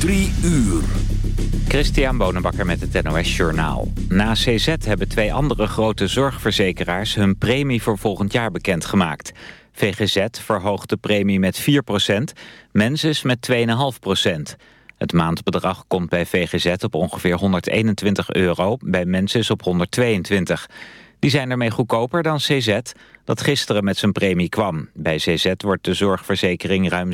Drie uur. Christian Bonenbakker met het NOS Journaal. Na CZ hebben twee andere grote zorgverzekeraars... hun premie voor volgend jaar bekendgemaakt. VGZ verhoogt de premie met 4% Mensis met 2,5% Het maandbedrag komt bij VGZ op ongeveer 121 euro... bij Mensis op 122 die zijn ermee goedkoper dan CZ, dat gisteren met zijn premie kwam. Bij CZ wordt de zorgverzekering ruim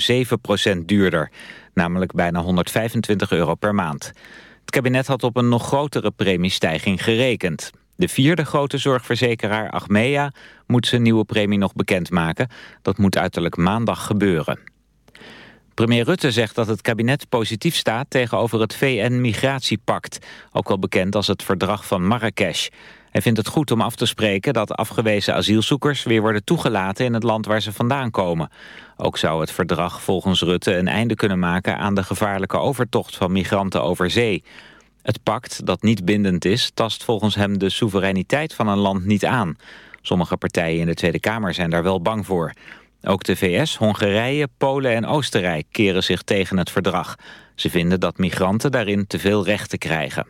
7% duurder, namelijk bijna 125 euro per maand. Het kabinet had op een nog grotere premiestijging gerekend. De vierde grote zorgverzekeraar, Achmea, moet zijn nieuwe premie nog bekendmaken. Dat moet uiterlijk maandag gebeuren. Premier Rutte zegt dat het kabinet positief staat tegenover het VN-migratiepact, ook wel bekend als het verdrag van Marrakesh. Hij vindt het goed om af te spreken dat afgewezen asielzoekers weer worden toegelaten in het land waar ze vandaan komen. Ook zou het verdrag volgens Rutte een einde kunnen maken aan de gevaarlijke overtocht van migranten over zee. Het pact, dat niet bindend is, tast volgens hem de soevereiniteit van een land niet aan. Sommige partijen in de Tweede Kamer zijn daar wel bang voor. Ook de VS, Hongarije, Polen en Oostenrijk keren zich tegen het verdrag. Ze vinden dat migranten daarin te veel rechten krijgen.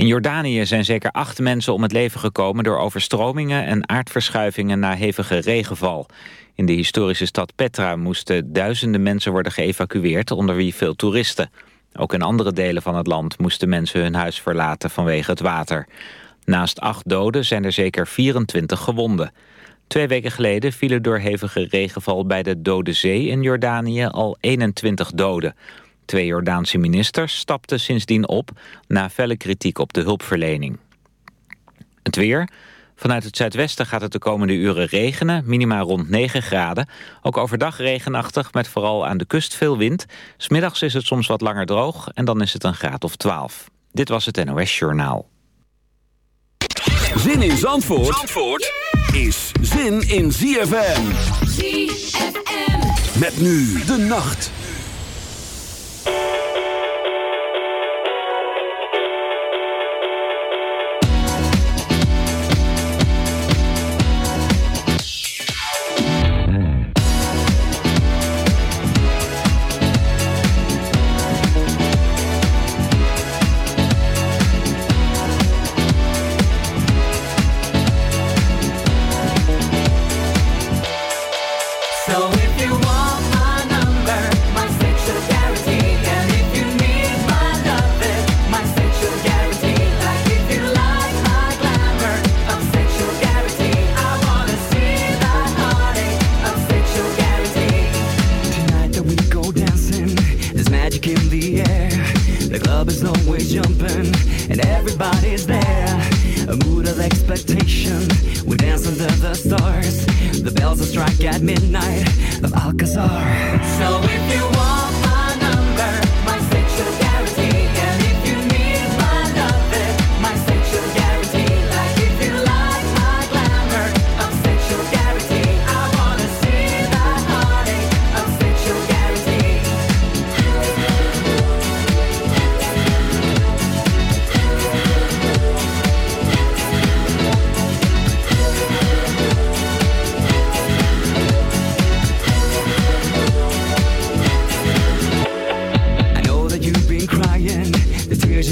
In Jordanië zijn zeker acht mensen om het leven gekomen... door overstromingen en aardverschuivingen na hevige regenval. In de historische stad Petra moesten duizenden mensen worden geëvacueerd... onder wie veel toeristen. Ook in andere delen van het land moesten mensen hun huis verlaten vanwege het water. Naast acht doden zijn er zeker 24 gewonden. Twee weken geleden vielen door hevige regenval bij de Dode Zee in Jordanië al 21 doden. Twee Jordaanse ministers stapten sindsdien op... na felle kritiek op de hulpverlening. Het weer... Vanuit het zuidwesten gaat het de komende uren regenen, minimaal rond 9 graden. Ook overdag regenachtig, met vooral aan de kust veel wind. Smiddags is het soms wat langer droog en dan is het een graad of 12. Dit was het NOS Journaal. Zin in Zandvoort, Zandvoort is zin in ZFM. ZFM. Met nu de nacht.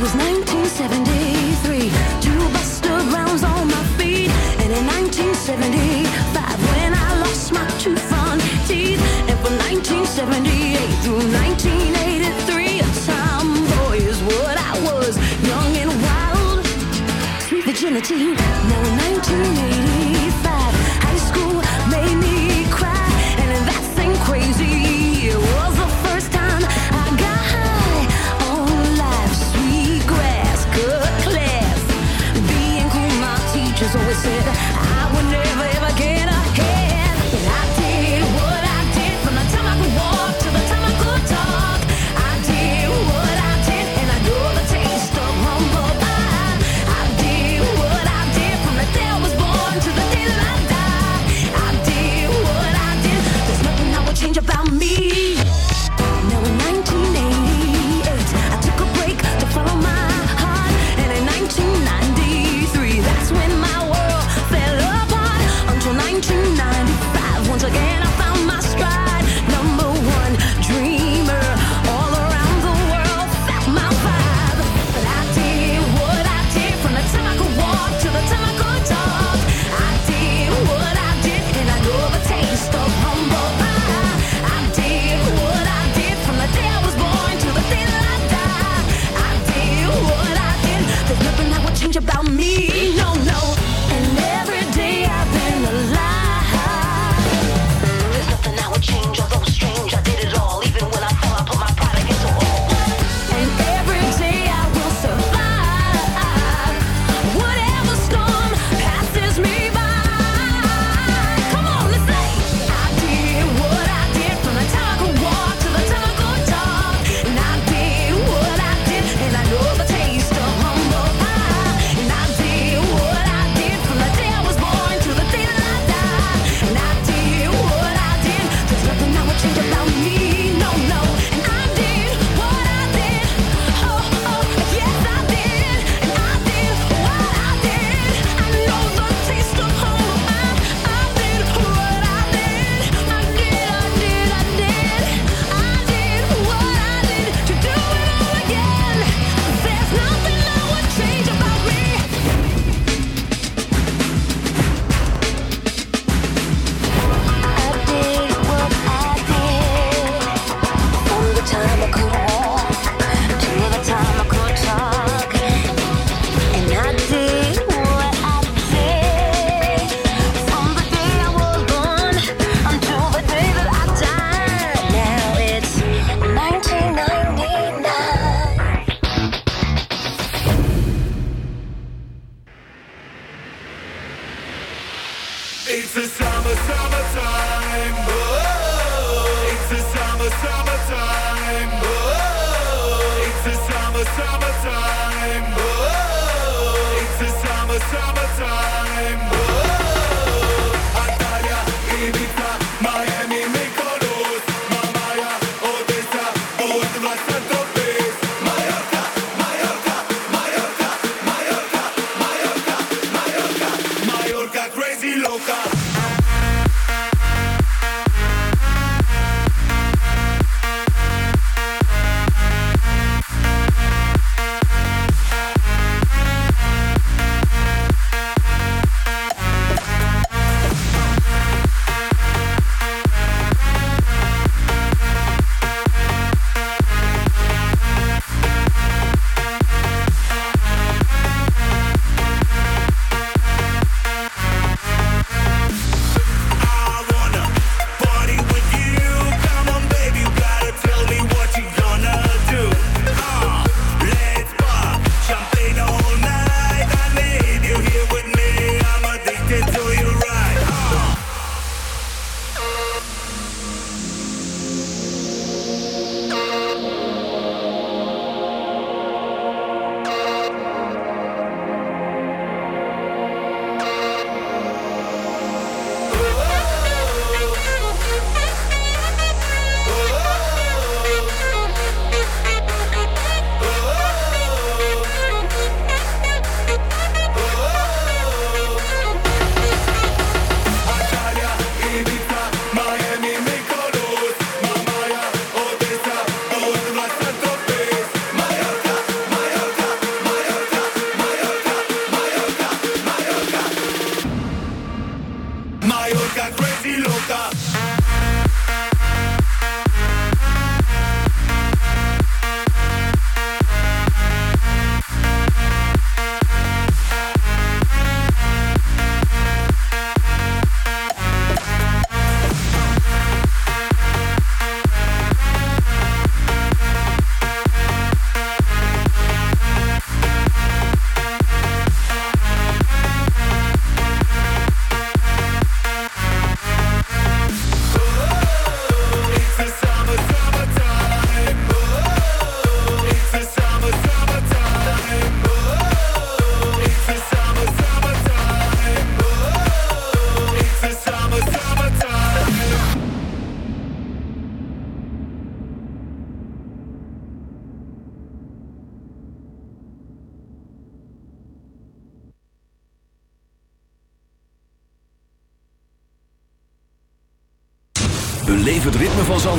was 1973, two Buster rounds on my feet, and in 1975 when I lost my two front teeth, and 1978 through 1983, a tomboy is what I was, young and wild, sweet virginity. Now in 1980.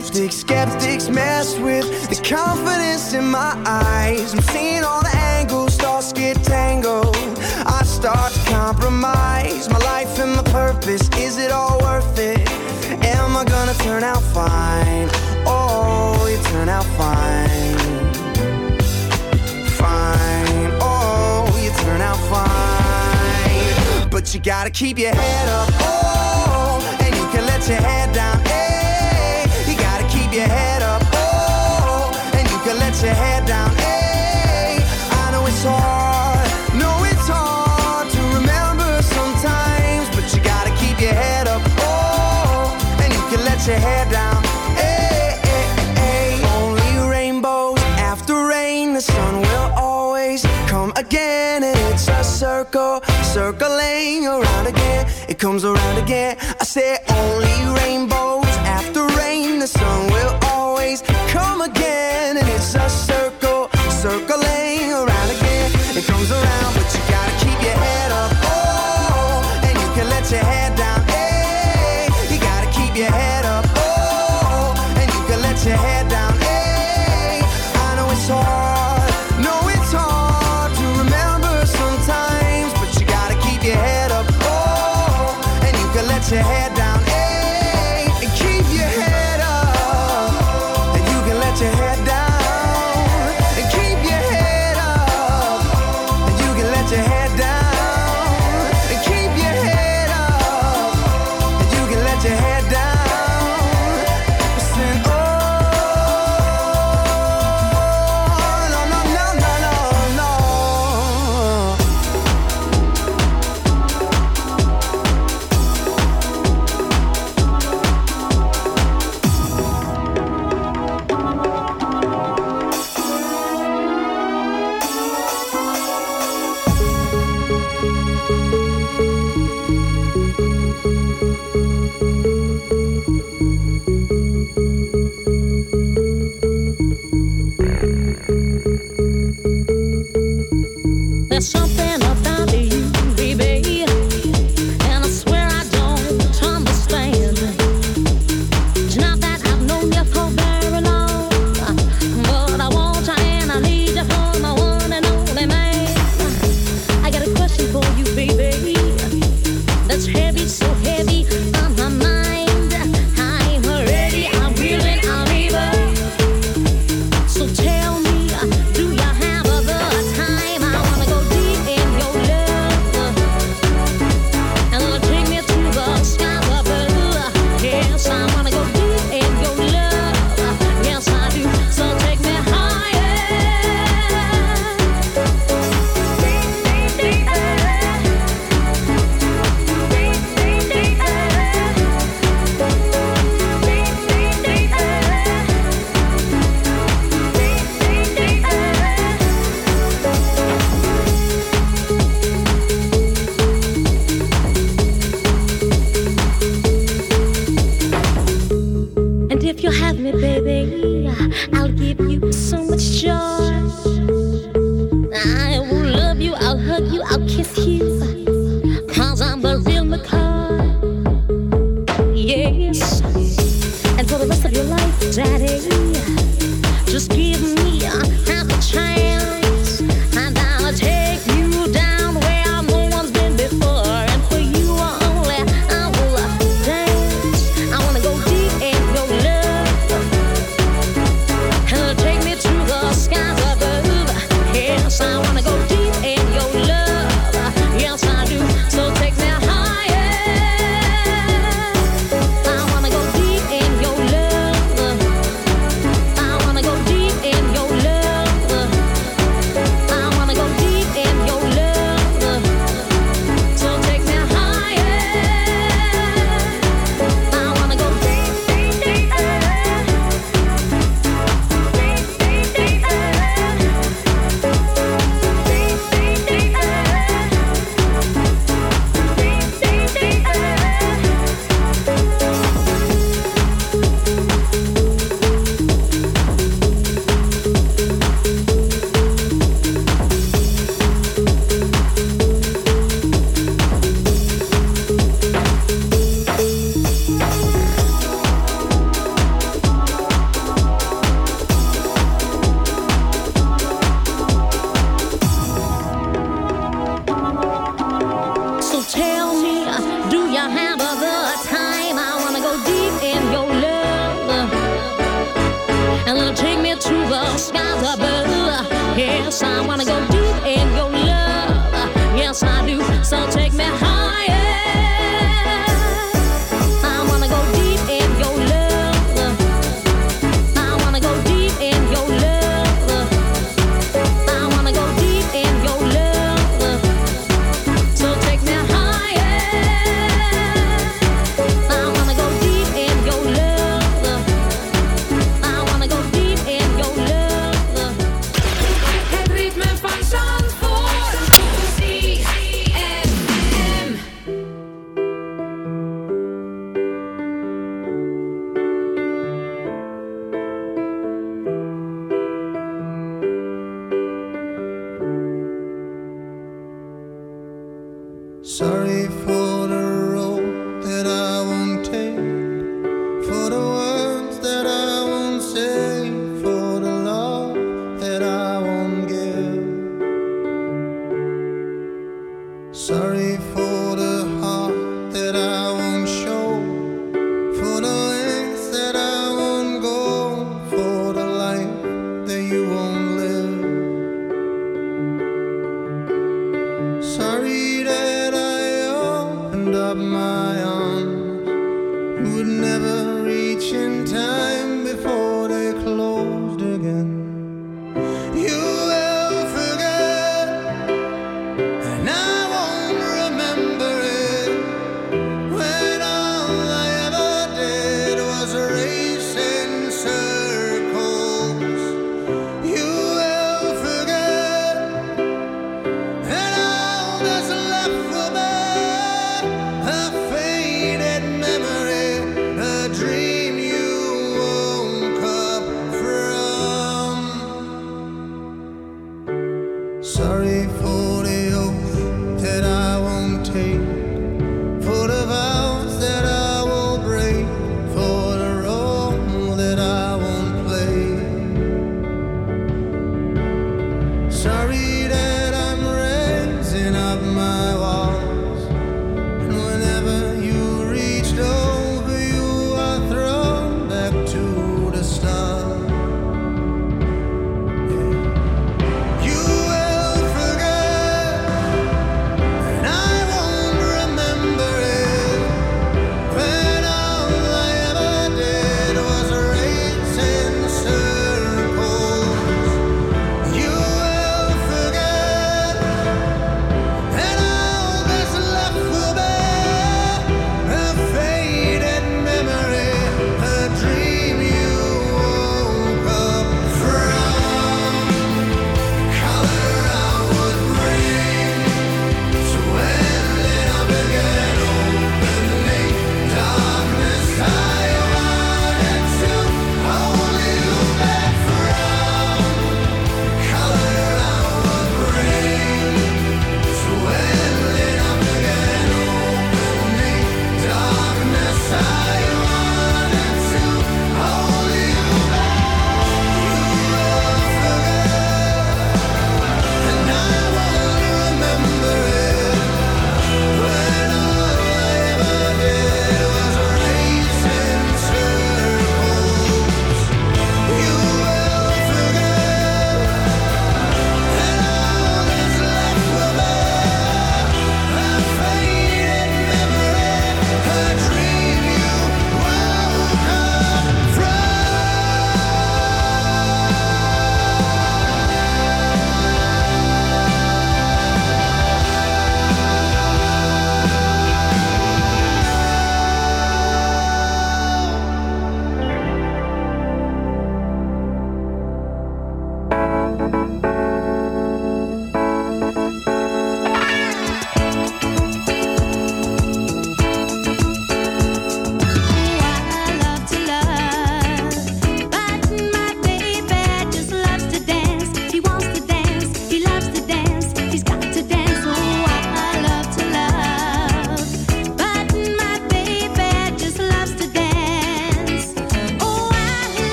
skeptics, skeptics mess with the confidence in my eyes. I'm seeing all the angles, thoughts get tangled. I start to compromise my life and my purpose. Is it all worth it? Am I gonna turn out fine? Oh, you turn out fine. Fine. Oh, you turn out fine. But you gotta keep your head up. Oh, and you can let your head down. Hey your head down. Hey, I know it's hard. Know it's hard to remember sometimes, but you gotta keep your head up. Oh, and you can let your head down. Hey, hey, hey. Only rainbows after rain, the sun will always come again, and it's a circle circling around again. It comes around again. I say only rainbows after rain, the sun will always come again circle